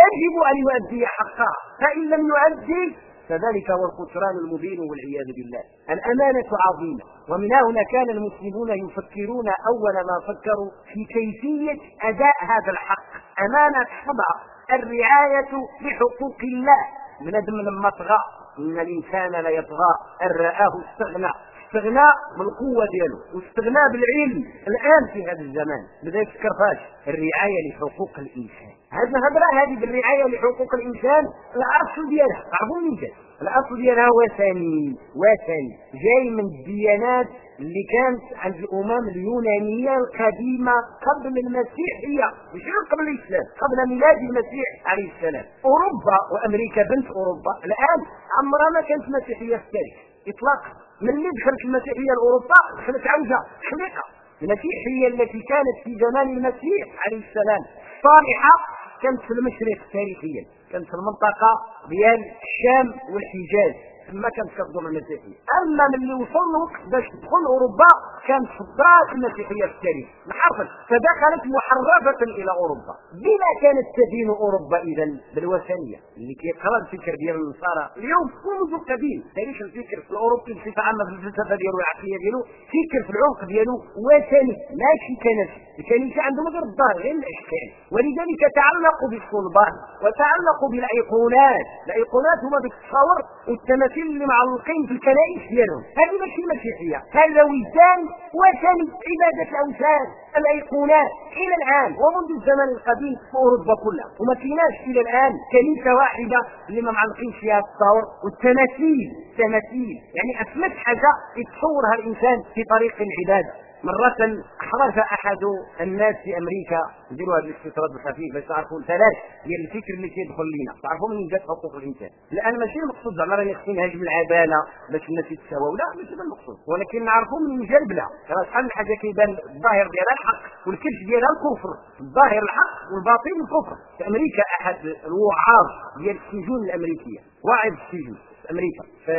يجب أن يؤدي حقها فإن لم يؤدي فذلك هو الخسران المبين والعياذ بالله. الأمانة عظيمة. ومن هنا كان المسلمون يفكرون أول ما فكروا في كيفية أداء هذا الحق. أمانة حضر الرعاية لحقوق الله. من أدم لما طغى إن الإنسان ليطغى أن رآه استغنى. استغناء بالقوة ديالو واستغناء بالعلم. الآن في هذا الزمان بدا يفكر فاش الرعاية لحقوق الإنسان. هذه الهضره هذه بالرعاية لحقوق الإنسان. الاصل ديالها تعرفوا من جاي الاصل ديالها وثني وثني. جاي من الديانات اللي كانت عند الأمم اليونانية القديمة قبل المسيحيه مش قبل الإسلام قبل ميلاد المسيح عليه السلام. أوروبا وأمريكا بنت أوروبا الآن عمرها ما كانت مسيحية في التاريخ. اطلاقا. من اللي دخلت المسيحية لأوروبا؟ دخلت عوجه خليقة. المسيحيه التي كانت في زمان المسيح عليه السلام. صالحة كانت في المشرق تاريخيا. كانت في المنطقة ديال الشام والحجاز. ما كانت كتضر المسيحية. أما من اللي وصل الوقت باش تدخل أوروبا كانت صدرات المسيحية في التاريخ. محرفا فدخلت محرفة إلى أوروبا. بما كانت تدين أوروبا اذا بالوثنية اللي كيقرأ الفكر ديال النصارى اليوم منذ قديم تاريخ الفكر في الاوروبي بصفة عامة في الفلسفه ديالو العقلية ديالو فكر في العمق ديالو وثني. ماشي كنسي الكنيسه عندهم غير الظاهر غير الإشكال. ولذلك تعلقوا بالصلبان وتعلقوا بالأيقونات. الأيقونات هما بالتصاور والتماثيل. اللي معلقين في الكنائس ديالهم. هذه ماشي المسيحيه هذا وثان وثني عبادة الأوثان الأيقونات إلى الان ومنذ الزمن القديم في أوروبا كلها. وما فيناش إلى الآن كنيسة واحدة اللي ما معلقين فيها التصاور والتماثيل تماثيل. يعني أسمت حاجة يتصورها الإنسان في طريق العبادة. مرة أحرز أحد الناس في أمريكا نديروا هذا الاستطراد الخفيف باش تعرفوا ثلاث ديال الفكر اللي كيدخل لينا. تعرفوا من جات حقوق الإنسان. الآن ماشي المقصود زعما راني خصني نهاجم العدالة باش الناس يتساواو. لا ماشي هذا المقصود. ولكن نعرفوا من جلب لا. راه شحال من حاجة كيبان الظاهر ديالها الحق والكلش ديالها الكفر. الظاهر الحق والباطن الكفر. في أمريكا أحد الوعاظ ديال السجون الأمريكية واعظ السجون. أمريكا في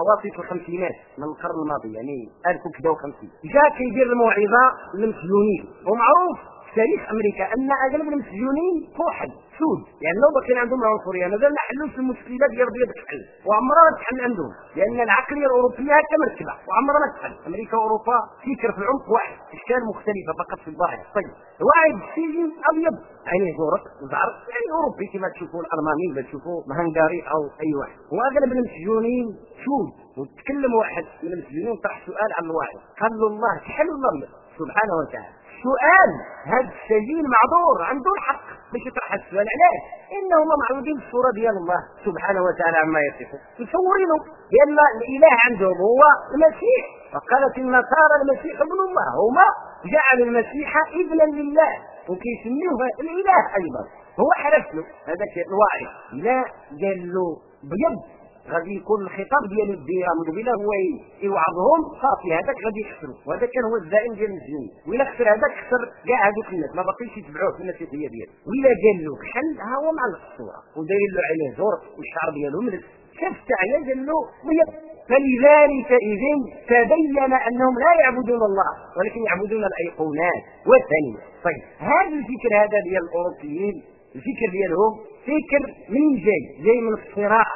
أواسط الخمسينات من القرن الماضي يعني 1050 جاء كيدير الموعظة للمسجونين ومعروف تاريخ أمريكا أن اغلب المسجونين فوحد سود. يعني لو بقينا عندهم العنصريه مازال ما حلوش المشكلات ديال بيض الحل وعمرها ما تحل عندهم لأن العقلية الأوروبية هكا مركبه وعمرها ما تحل. أمريكا وأوروبا فكر في العمق واحد إشكال مختلفة فقط في الظاهر. طيب واحد السجن أبيض. عينيه زورق وزعر يعني أوروبي كما تشوفوا الالماني ولا تشوفوا مهنغاري أو أي واحد. واغلب المسجونين سود. وتكلم واحد من المسجونين طرح سؤال عن الواحد قال له الله تحل الابيض سبحانه وتعالى. سؤال هذا السجين معذور عنده الحق. باش يطرح السؤال علاش؟ إنهم معروضين بالصورة ديال الله سبحانه وتعالى عما يصفون. مصورينه لأن الإله عندهم هو المسيح. وقالت النصارى المسيح ابن الله. هما جعلوا المسيح ابنا لله. وكيسميوه الإله أيضا. هو حلف له هذاك الواعي لا قال له بيض غادي يكون الخطاب ديال الديره قبيله هو يوعظهم صافي هذاك غادي يخسروا. وهذا كان هو الزعيم ديال المسلمين وإلا خسر هذاك خسر كاع هذوك الناس. ما باقيش يتبعوه في المسيحيه ديالو. وإلا قال له حل ها هو معلق الصورة وداير له عليه زور والشعر ديالو ملس شاف التعيا قال له فلذلك إذن تبين أنهم لا يعبدون الله ولكن يعبدون الأيقونات والثانية. طيب هذا الفكر هذا ديال الأوروبيين الفكر ديالهم فكر من جاي جاي من الصراع.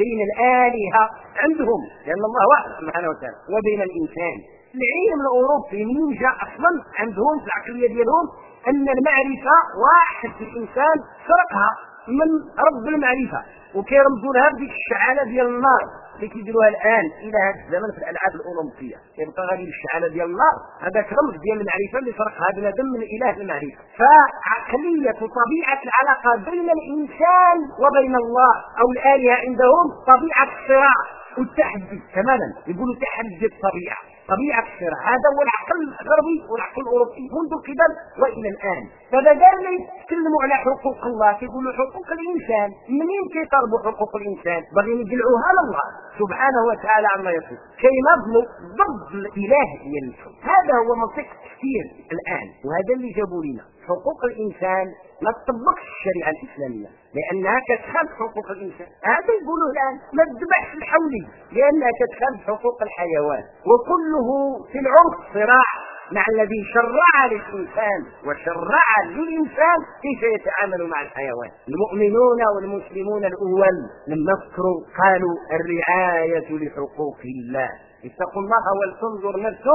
بين الآلهة عندهم لأن الله واحد سبحانه وتعالى وبين الإنسان. العلم الأوروبي من جاء أصلا عندهم في العقلية ديالهم أن المعرفة واحد في الإنسان سرقها من رب المعرفة وكيرمزوا لها بديك الشعالة ديال النار. اللي كيديروها الآن إلى هذا الزمن في الألعاب الأولمبية. كيبقى غادي الشعاله ديال النار هذاك رمز ديال المعرفه اللي فرقها بنادم من إله المعرفه فعقلية وطبيعه العلاقة بين الإنسان وبين الله أو الآلهة عندهم طبيعة الصراع والتحدي تماما. يقولوا تحدي الطبيعة. طبيعة الصراع هذا هو العقل الغربي والعقل الأوروبي منذ القدم وإلى الآن. فبدل ما يتكلموا على حقوق الله كيقولوا حقوق الإنسان. منين كيطالبوا حقوق الإنسان؟ باغيين يدلعوها لله سبحانه وتعالى عما يصف كينظموا ضد الإله ديال هذا هو منطق التفكير الآن. وهذا اللي جابوا لنا. حقوق الإنسان ما تطبقش الشريعة الإسلامية. لانها كتخالف حقوق الإنسان. هذا يقولوا الآن. ما تذبحش الحولي. لانها كتخالف حقوق الحيوان. وكله في العمق صراع مع الذي شرع للإنسان وشرع للإنسان كيف يتعامل مع الحيوان. المؤمنون والمسلمون الأول لما ذكروا قالوا الرعاية لحقوق الله. اتقوا الله ولتنظر نفس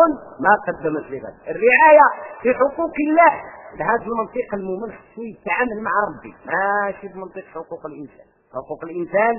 ما قدمت لغد. الرعاية في حقوق الله. هذا المنطق خصو يتعامل مع ربي. ماشي بمنطق حقوق الإنسان. حقوق الإنسان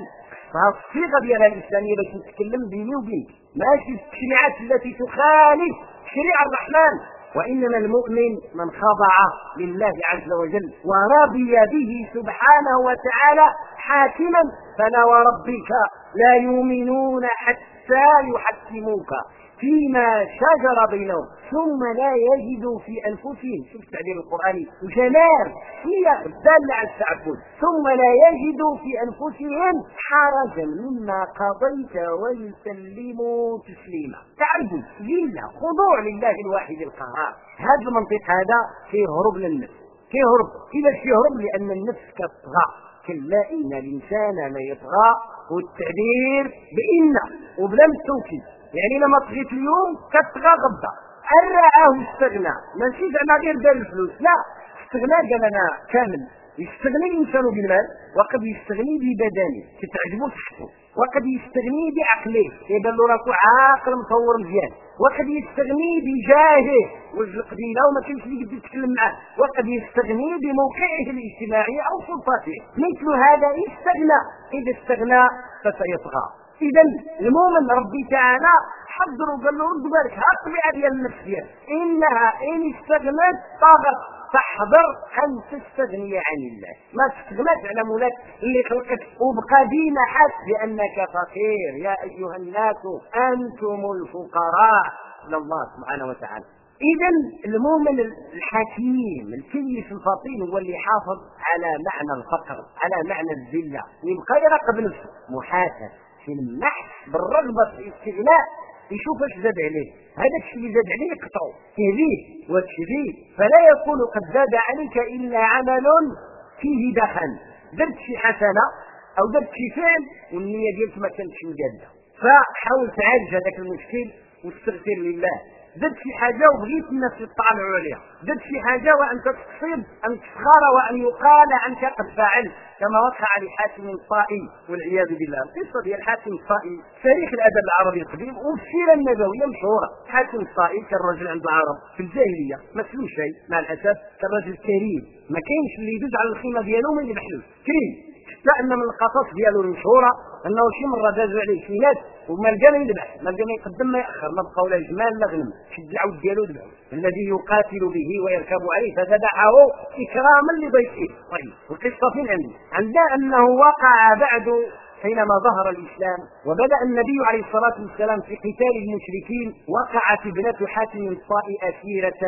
الصيغة ديالها الإسلامية باش نتكلم بيني وبينك. ماشي التشريعات التي تخالف شريعة الرحمن وإنما المؤمن من خضع لله عز وجل ورضي به سبحانه وتعالى حاكما. فلا وربك لا يؤمنون حتى يحكموك. فيما شجر بينهم. ثم لا يجدوا في أنفسهم شوف التعبير القرآني جلال هي داله على التعبد. ثم لا يجدوا في أنفسهم حرجا مما قضيت ويسلموا تسليما. تعبد ذلة خضوع لله الواحد القهار. هذا المنطق هذا فيه هروب للنفس. كيهرب كيفاش يهرب لأن النفس كتطغى كلا إن الإنسان لا يطغى والتعبير بإن. وبلا التوكيد يعني لما طغيت اليوم كتطغى غدا رآه استغنى. ماشي زعما غير دار الفلوس. لا استغنى قال أنا كامل. يستغني الإنسان بالمال وقد يستغني ببدنه. كتعجبو صحته وقد يستغني بعقله. يبان له راسو عاقل مطور مزيان. وقد يستغني بجاهه. وجه القبيلة وما كاينش اللي يقدر يتكلم معاه. وقد يستغني بموقعه الاجتماعي أو سلطته مثل هذا استغنى. إذا استغنى فسيطغى. اذا المؤمن ربي تعالى حضروا قال له رد بالك ها الطبيعه ديال النفس إنها إن استغنت طغت فاحذر أن تستغني عن الله. ما تستغناش على مولاك اللي خلقك وبقى ديما حاس بانك فقير. يا أيها الناس أنتم الفقراء. إلى الله سبحانه وتعالى. اذا المؤمن الحكيم الكيس الفطين هو اللي يحافظ على معنى الفقر على معنى الذلة. يبقى يراقب نفسه. محاسب. في النحس بالرغبة في الاستغناء. يشوف إيش زاد عليه. هذا الشيء اللي زاد عليه يقطعه تهديه. وتشفيه فلا يكون قد زاد عليك إلا عمل فيه دخل. درت شي حسنة أو درت شي فعل والنية ديالك ما كانتش مجاده فحاول تعالج هذاك المشكل واستغفر لله. درت شي حاجة وبغيت الناس يطلعوا عليها درت شي حاجة وأنت تصيب أن تسخر وأن يقال عنك قد فعلت. كما وقع لحاتم الطائي والعياذ بالله. القصة ديال حاتم الطائي تاريخ الأدب العربي القديم والسيره النبويه مشهورة. حاتم الطائي كان رجل عند العرب في الجاهلية ما فلوش شيء. مع الأسف كان رجل كريم. ما كاينش اللي يدوز على الخيمة ديالو من اللي كريم. حتى أن من القصص ديالو المشهورة انه مرة دازوا عليه شي ناس وما لقى ما يذبح. ما لقى ما يقدم ما يأخر ما بقاو لا جمال لا غنم. شد العود ديالو ذبحوا الذي يقاتل به ويركب عليه فذبحه إكراما لضيفه طيب القصة فين عندي؟ عندنا أنه وقع بعد حينما ظهر الإسلام وبدأ النبي عليه الصلاة والسلام في قتال المشركين وقعت ابنة حاتم الطائي اسيره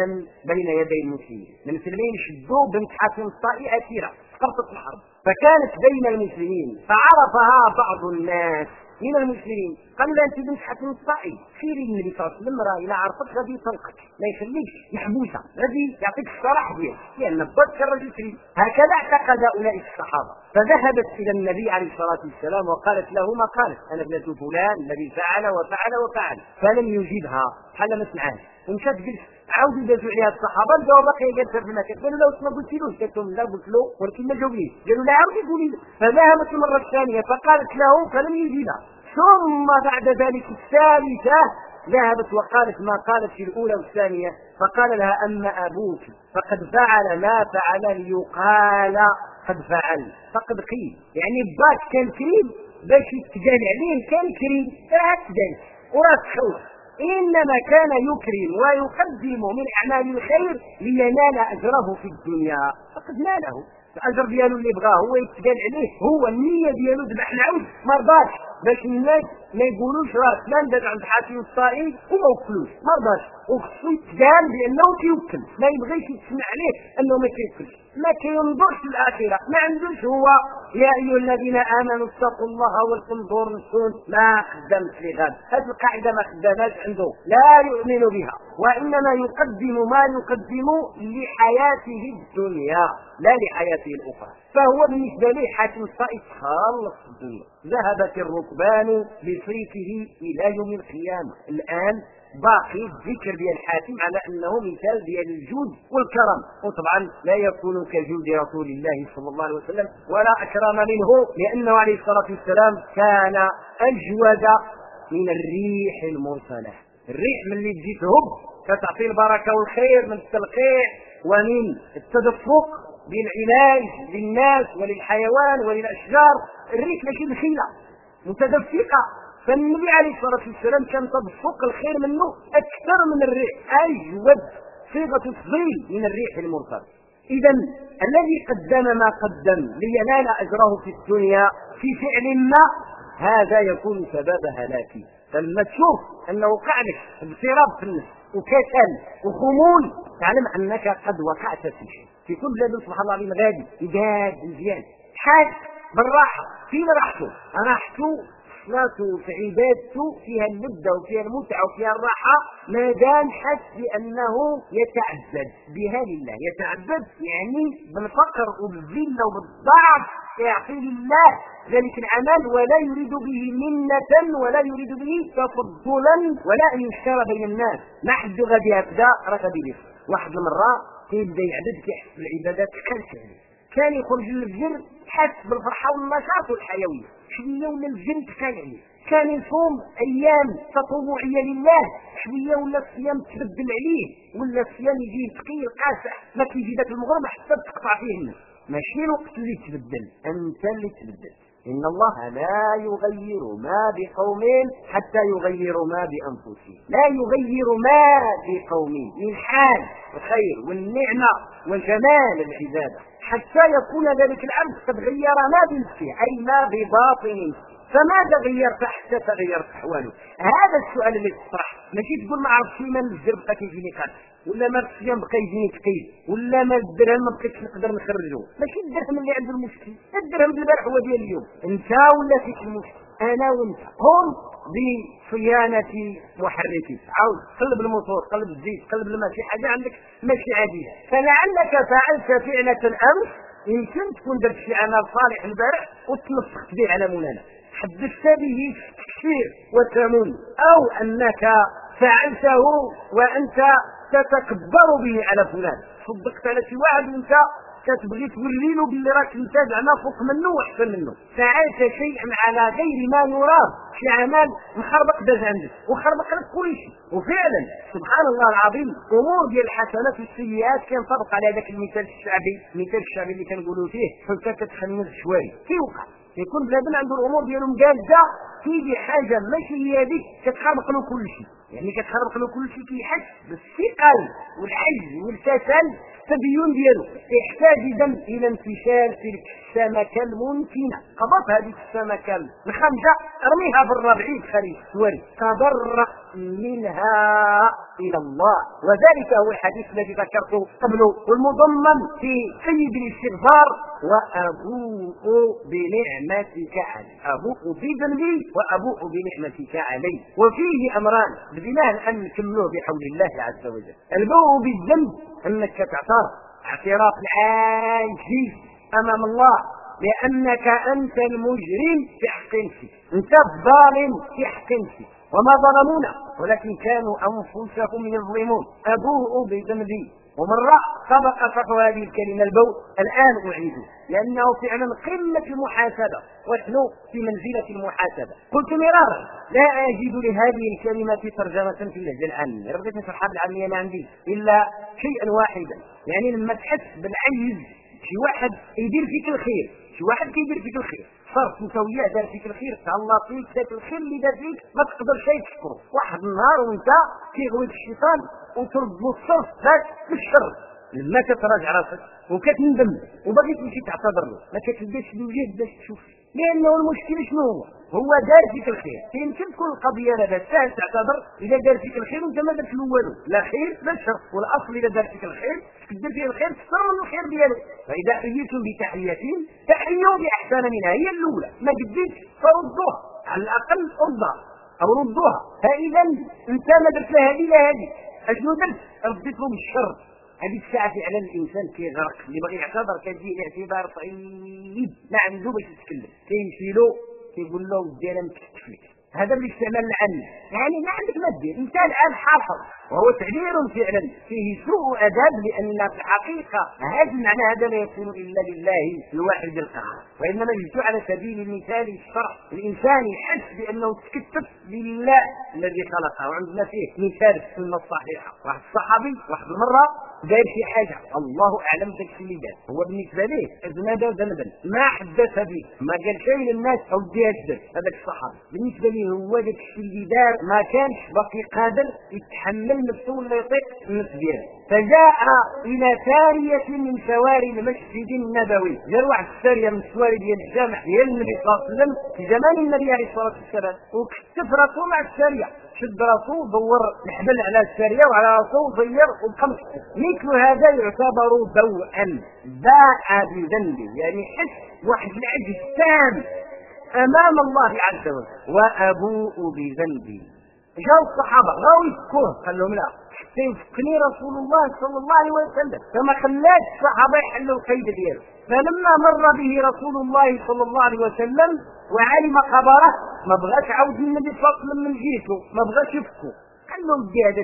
بين يدي المسلمين. المسلمين شدوا بنت حاتم الطائي اسيره سقطت الحرب. فكانت بين المسلمين فعرفها بعض الناس من المسلمين. قال لا أنت بنت حاتم الطائي سيري النبي صلى الله عليه وسلم راه إلى عرفت غادي يطلقك. ما يخليكش محبوسة. غادي يعطيك الصلاح ديالك. لأن الضد كان رجل كريم هكذا اعتقد أولئك الصحابة. فذهبت إلى النبي عليه الصلاة والسلام وقالت له ما قالت. أنا ابنة فلان الذي فعل وفعل وفعل. فلم يجبها حل ما سمعاش ومشات جلست عاودوا يدافعوا عليها الصحابة الجواب جالسه في المكان قالوا له ما قلتلوش قالت لهم لا قلت له ولكن ما جاوبنيش قالوا لا عاودي قولي فذهبت المرة الثانية فقالت له فلم يجبها ثم بعد ذلك الثالثة ذهبت وقالت ما قالت في الأولى والثانية فقال لها أما أبوك فقد فعل ما فعل ليقال قد فعل. فقد قيل يعني باك كان كريم باش يتقال عليه كان كريم راه تقال. وراه تخوف إنما كان يكرم ويقدم من أعمال الخير لينال أجره في الدنيا. فقد ناله. الاجر ديالو اللي بغاه هو يتقال عليه. هو النية ديالو ذبح العود ما رضاش باش الناس ما يقولوش راه فلان داز عند حاتم الصائي وما وكلوش ما رضاش وخصو يتقال بانه كيوكل ما يبغيش يسمع عليه انه ما كيوكلش ما كينظرش الاخره ما عندوش هو يا ايها الذين آمنوا اتقوا الله ولتنظر نفس ما قدمت لغد هذه القاعده ما خداماش عنده لا يؤمن بها. وإنما يقدم ما يقدم لحياته الدنيا. لا لحياته الأخرى. فهو بالنسبة له الصائي خالص. الدنيا ذهبت الركبان بصيفه إلى يوم القيامة. الآن باقي الذكر ديال حاتم على أنه مثال ديال الجود والكرم. وطبعا لا يكون كجود رسول الله صلى الله عليه وسلم ولا أكرم منه لأنه عليه الصلاة والسلام كان أجود من الريح المرسلة. الريح من اللي تجي تهب كتعطي البركة والخير من التلقيح ومن التدفق. بالعلاج للناس وللحيوان وللأشجار. الريح ماشي بخيلة متدفقة. فالنبي عليه الصلاة والسلام كان تدفق الخير منه أكثر من الريح. اجود صيغة تفضيل من الريح المرسل. اذا الذي قدم ما قدم لينال أجره في الدنيا في فعل ما هذا يكون سبب هلاكه. فلما تشوف انه وقع لك اضطراب في النفس وكسل وخمول تعلم أنك قد وقعت في شيء. في كل بلاد سبحان الله العظيم غادي يقاد مزيان حاج بالراحة فين راحتوا راحتوا صلاته في عبادته فيها اللذة وفيها المتعة وفيها الراحة ما دام حس بأنه يتعبد بها لله. يتعبد يعني بالفقر وبالذلة وبالضعف. يعطي لله. ذلك العمل ولا يريد به منة ولا يريد به تفضلا ولا أن يشترى بين الناس. ما حد غادي هكذا؟ راه غادي واحد المرة كيبدا يعبد كيحس بالعبادات كان كان يخرج للفجر حس بالفرحة والنشاط والحيوية شوية ولا الجن كان عليه. كان يصوم أيام تطوعية لله. شوية ولا الصيام تبدل عليه. ولا الصيام يجي ثقيل قاسح. ما كيجي ذاك المغرب حتى تقطع فيه ماشي الوقت اللي تبدل. أنت اللي تبدل. إن الله لا يغير ما بقوم حتى يغيروا ما بأنفسهم. لا يغير ما بقوم من حال الخير والنعمة وجمال العبادة حتى يكون ذلك العبد قد غير ما بنفسه أي ما بباطن فماذا غيرت حتى تغيرت أحواله؟ هذا السؤال اللي تطرح. ماشي تقول ما عرفتش ما الزر بقى كيجيني قاتل ولا ما بقى يجيني ثقيل ولا ما الدرهم ما بقيتش نقدر نخرجه ماشي الدرهم اللي عنده المشكل الدرهم البارح هو ديال اليوم. انت ولا فيك المشكل؟ أنا وانت. قم بصيانة محركك عاود قلب الموتور قلب الزيت قلب الماء في حاجة عندك ماشي عادية. فلعلك فعلت فعلة الأمس يمكن تكون درت شي عمل صالح البارح وتنفخت به على مولانا. حدثت به التكفير والتمون أو أنك فعلته وأنت تتكبر به على فلان. صدقت على شي واحد وأنت كتبغي تولي له باللي راك أنت زعما فوق منه وأحسن منه. فعلت شيئا على غير ما يراد شي عمل مخربق داز عندك وخربق لك كل شيء وفعلا سبحان الله العظيم امور ديال الحسنات والسيئات كينطبق على ذاك المثال الشعبي. المثال الشعبي اللي كنقولوا فيه فلك كتخنز شواري كيوقع. يكون بنادم عنده الأمور ديالو مجازه تيجي حاجة ماشي هي هذيك كتخربق له كل شيء يعني كتخربق له كل شيء كيحس بالثقل والعجز والكسل التبيين ديالو يحتاج اذا إلى انتشار تلك السمكه الممكنه قبض هذه السمكه الخمسه ارميها في الربعين خليل. السوري تضرع منها إلى الله. وذلك هو الحديث الذي ذكرته قبله والمضمن في سيد الاستغفار. وأبوء بنعمتك علي. أبوء بذنبي وأبوء بنعمتك علي. وفيه أمران. بديناه ان نكملوه بحول الله عز وجل. البوء بالذنب. أنك تعترف. اعتراف العاجز. أمام الله لأنك أنت المجرم في حق نفسك أنت الظالم في حق نفسك وما ظلمونا ولكن كانوا أنفسهم يظلمون. أبوء بذنبي ومرة سبق شرح هذه الكلمة البوء الآن أعيده لأنه فعلا قمة المحاسبة ونحن في منزلة المحاسبة. قلت مرارا لا أجد لهذه الكلمة ترجمة في اللهجة العامية ربيت نشرحها بالعامية ما عندي إلا شيئا واحدا. يعني لما تحس بالعجز شي واحد يدير فيك الخير شي واحد كيدير فيك الخير. صرف مسويه دار فيك الخير تهلا فيك ذاك الخير اللي دار فيك ما تقدرش تشكره واحد النهار وانت كيغويك الشيطان وترد له الصرف ذاك بالشر. لما كتراجع راسك وكتندم وباغي تمشي تعتذر له ما كتلقاش الوجه باش تشوف. لأنه المشكل شنو هو؟ هو دار فيك الخير. يمكن تكون القضية لاباس سهل تعتذر إذا دار فيك الخير وأنت ما درت والو. لا خير لا شر. والأصل إذا دار فيك الخير تقدر فيه الخير تكثر من الخير ديالو فإذا حييتم بتحية تحيوا بأحسن منها. هي الأولى. ما قديتش فردوها. على الأقل ردها أو ردوها. فإذا أنت ما درت لا هذه لا هذه. أشنو درت؟ رديت لهم الشر. هذه الساعة فعلا الإنسان كيغرق. اللي باغي يعتذر كيجي الاعتذار صعيب ما عنده باش يتكلم كيمشي له كيقول له ودي أنا مكتف لك هذا بالاستعمال العام يعني ما عندك ما دير انت الآن حافظ. وهو تعبير فعلا. فيه سوء ادب لأن في الحقيقة هذا المعنى هذا لا يكون إلا لله الواحد القهار وإنما جئت على سبيل المثال الشرع. الإنسان يحس بأنه تكتف لله الذي خلقه. وعندنا فيه مثال السنة الصحيحة. واحد الصحابي واحد المره دار شي حاجة. الله أعلم الشيء اللي دار هو بالنسبة ليه؟ اذنب ذنبا ما حدث به. ما قال شيء للناس أو دي اجدر هذاك الصحابي. بالنسبة ليه هو داك الشيء اللي دار ما كانش باقي قادر يتحمل النفس ديالو. فجاء إلى ساريه من سواري المسجد النبوي. جا واحد الساريه من السواري ديال الجامع ديال النبي صلى الله عليه وسلم في زمان النبي عليه الصلاة والسلام. وكتف راسه مع الساريه شد راسه دور الحبل على الساريه وعلى راسه وغير وبخمس مثل هذا يعتبر ضوءا باء بذنبه يعني حس واحد العجز تام أمام الله عز وجل. وأبوء بذنبي. جاءوا الصحابة غاو يفكوه قال لهم لا حتى يفكني رسول الله صلى الله عليه وسلم فما خلاش الصحابة يحلوا القيد ديالو. فلما مر به رسول الله صلى الله عليه وسلم وعلم خبره ما بغاش عاود النبي صلى الله عليه وسلم من جهته ما بغاش يفكو. قال لهم هذا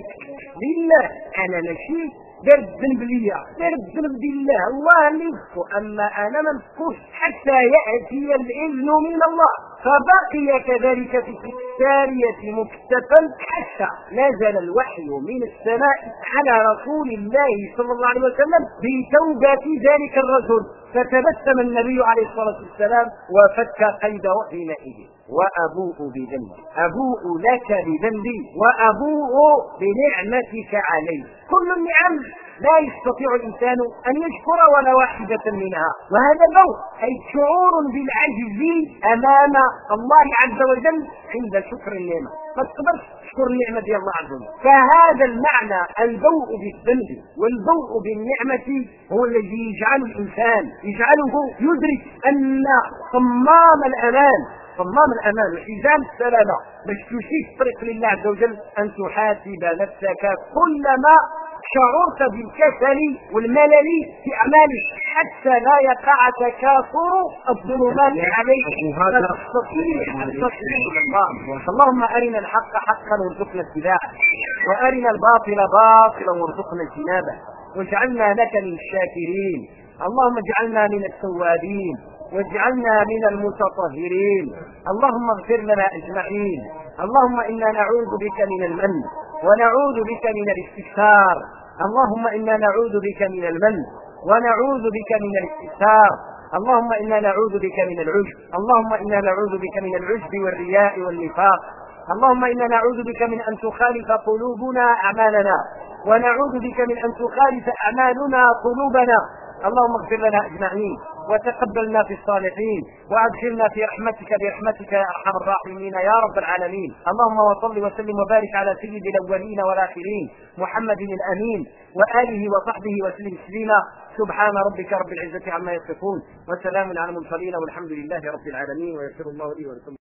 لله أنا ماشي دار الذنب ليا دار الذنب لله الله اللي يفكو. أما أنا ما نفكوش حتى يأتي الإذن من الله. فبقي كذلك في السارية مكتفا حتى نزل الوحي من السماء على رسول الله صلى الله عليه وسلم بتوبة ذلك الرجل. فتبسم النبي عليه الصلاة والسلام وفك قيده حينئذ. وأبوء بذنبي. أبوء لك بذنبي. وأبوء بنعمتك علي. كل النعم لا يستطيع الإنسان أن يشكر ولا واحدة منها. وهذا موت أي شعور بالعجز أمام الله عز وجل عند شكر النعمة. ما تقدرش تشكر النعمة ديال الله عز وجل. فهذا المعنى البوء بالذنب والبوء بالنعمة هو الذي يجعل الإنسان يجعله يدرك أن صمام الأمان صمام الأمان وحزام السلامة. باش تمشي في الطريق لله عز وجل أن تحاسب نفسك كلما شعرت بالكسل والملل في اعمالك حتى لا يقع تكاثر الظلمات عليك. ان الله اللهم أرنا الحق حقا وارزقنا اتباعه وأرنا الباطل باطلا وارزقنا اجتنابه واجعلنا لك من الشاكرين. اللهم اجعلنا من التوابين واجعلنا من المتطهرين. اللهم اغفر لنا أجمعين. اللهم إنا نعوذ بك من المن ونعوذ بك من الاستكثار. اللهم إنا نعوذ بك من المن ونعوذ بك من الاستكثار اللهم إنا نعوذ بك من العجب. اللهم إنا نعوذ بك من العجب والرياء والنفاق. اللهم إنا نعوذ بك من أن تخالف قلوبنا أعمالنا. ونعوذ بك من أن تخالف أعمالنا قلوبنا. اللهم اغفر لنا أجمعين وتقبلنا في الصالحين وأدخلنا في رحمتك برحمتك يا أرحم الراحمين يا رب العالمين. اللهم وصل وسلم وبارك على سيد الأولين والآخرين محمد الأمين وآله وصحبه وسلم تسليما. سبحان ربك رب العزة عما يصفون وسلام على المرسلين والحمد لله رب العالمين ويغفر الله لي ولكم